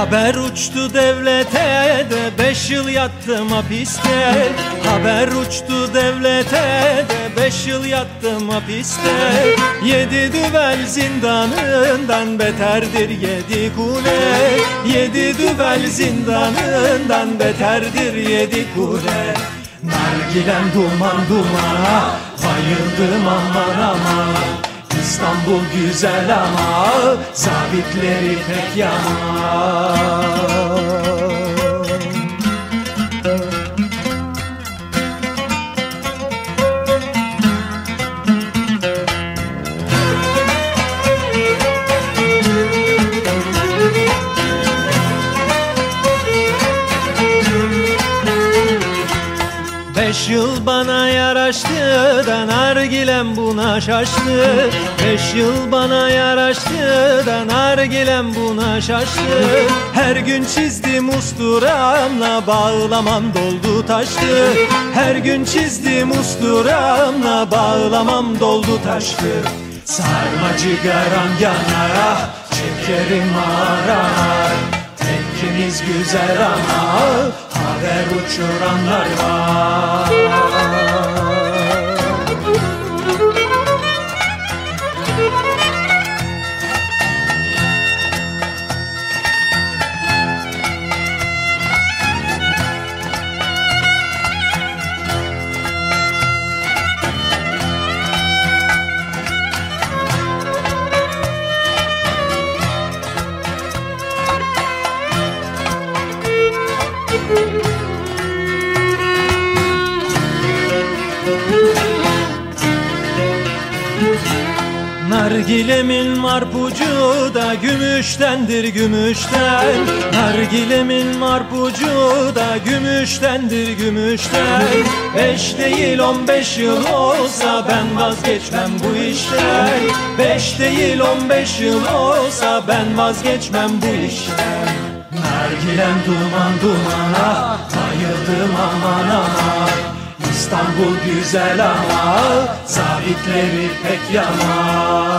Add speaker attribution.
Speaker 1: Haber uçtu devlete de beş yıl yattım hapiste. Haber uçtu devlete de beş yıl yattım hapiste. Yedi düvel zindanından beterdir yedi kule. Yedi düvel zindanından beterdir yedi kule. Nargilem duman dumana bayıldım aman aman İstanbul güzel ama sabitleri pek yaman Beş yıl bana yaraştı da nargilem buna şaştı. Beş yıl bana yaraştı da nargilem buna şaştı. Her gün çizdim usturamla bağlamam doldu taştı. Her gün çizdim usturamla bağlamam doldu taştı. Sarmacı garam yanar çekerim arar Tekkimiz güzel ama haber uçuranlar var Nargilemin marpucu da gümüştendir gümüşten. Nargilemin marpucu da gümüştendir gümüşten. Beş değil on beş yıl olsa ben vazgeçmem bu işten. Beş değil on beş yıl olsa ben vazgeçmem bu işten. Nargilem duman dumana bayıldım aman aman İstanbul güzel ama sabitleri pek yaman